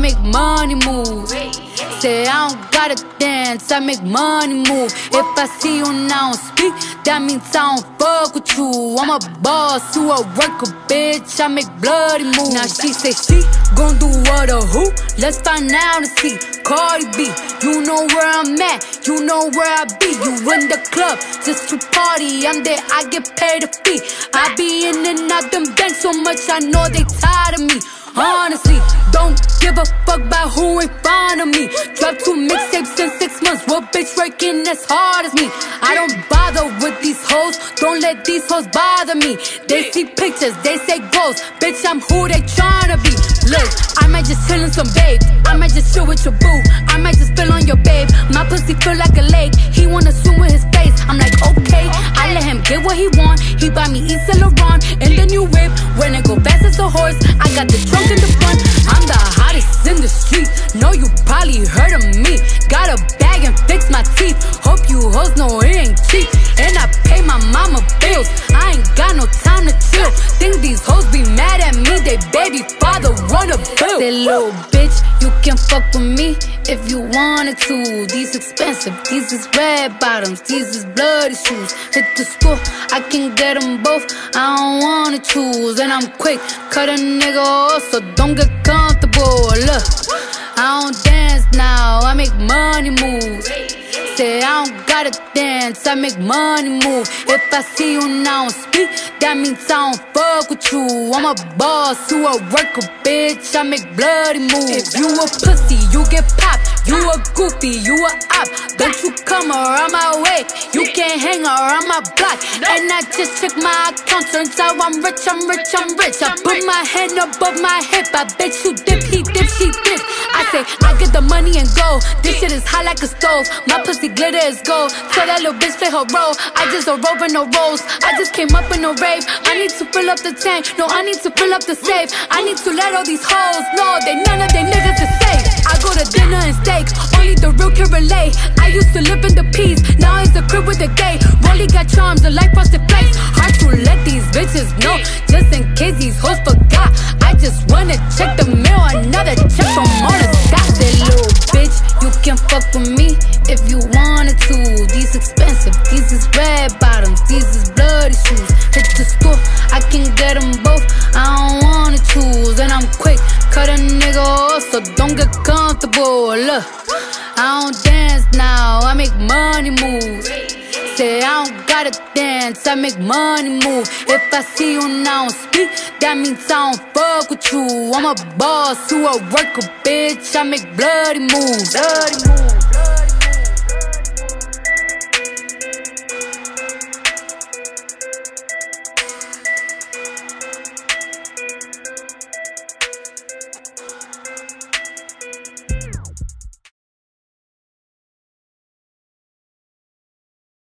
make money move. Say I don't gotta dance, I make money move. If I see you now speak, that means I don't fuck with you. I'm a boss, you a worker, bitch. I make bloody moves. Now she say she gon' do what or who? Let's find out and see. Cardi B, you know where I'm at, you know where I be. You in the club just to party. I'm there, I get paid a fee. I be in and out them banks so much, I know they tired of me. Honestly, don't give a fuck about who in front of me. Drop two mixtapes in six months. What bitch working as hard as me? I don't bother with these hoes. Don't let these hoes bother me. They see pictures, they say goals. Bitch, I'm who they tryna be. Look, I might just chill in some babe. I might just chill with your boo. I might just spill on your babe. My pussy feel like a lake. He wanna swim with his face. I'm like, okay. I let him get what he want. He buy me East When it go fast as a horse, I got the trunk in the front. I'm the hottest in the street. Know you probably heard of me. Got a bag and fix my teeth. Hope you hoes know it ain't cheap. And I pay my mama bills. I ain't got no time Say little bitch, you can fuck with me if you wanted to. These expensive, these is red bottoms, these is bloody shoes. Hit the school, I can get them both. I don't wanna choose, and I'm quick, cut a nigga off, so don't get comfortable. Look, I don't dance now, I make money moves. Say I don't gotta dance, I make money move. If I see you now speak, that means I don't fuck with you. I'm a boss, you a worker, bitch. I make bloody moves. If you a pussy, you get popped. You a goofy, you a op. Don't you come around my way. You can't hang around my block. And I just check my account. Turns out I'm rich, I'm rich, I'm rich. I put my hand above my hip. I bet you dip, he dip, she dip. I say, I get the money and go. This shit is hot like a stove. My pussy glitter is gold. Tell that little bitch play her role. I just a rope and no rolls. I just came up in a rave. I need to fill up the tank. No, I need to fill up the safe. I need to let all these hoes know they none of they niggas is safe. I go to dinner and steak. Only the real can relate. I used to live in the peace. Now it's a crib with a gay. Rolly got charms, a life frosted flakes. Hard to let these bitches know. Just in case these hoes forgot. I just wanna check the mail. Another check from all the dots. That little bitch, you can fuck with me don't get comfortable. Look, I don't dance now, I make money moves. Say I don't gotta dance, I make money move. If I see you now speak, that means I don't fuck with you. I'm a boss, you a worker, bitch. I make bloody moves. Bloody moves.